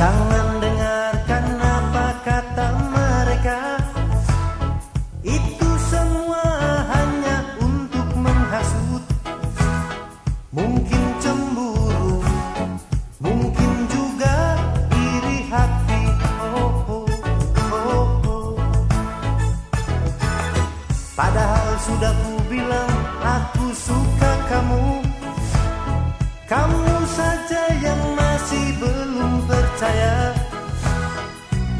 Jangan dengarkan apa kata mereka. Itu semua hanya untuk menghasut. Mungkin cemburu Mungkin juga iri hati. Oh, oh, oh, oh. Padahal sudah ku bilang aku suka kamu. Kamu saja percaya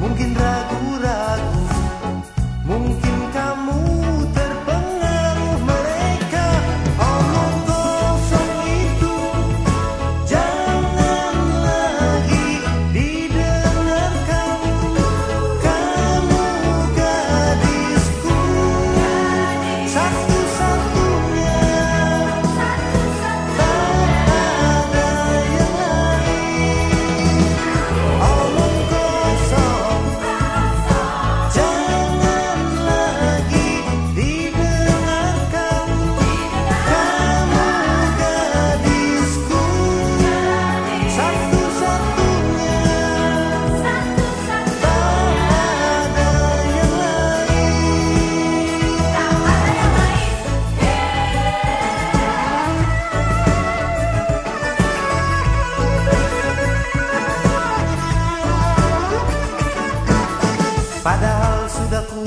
Mungkin ragu-ragu Padahal sudah ku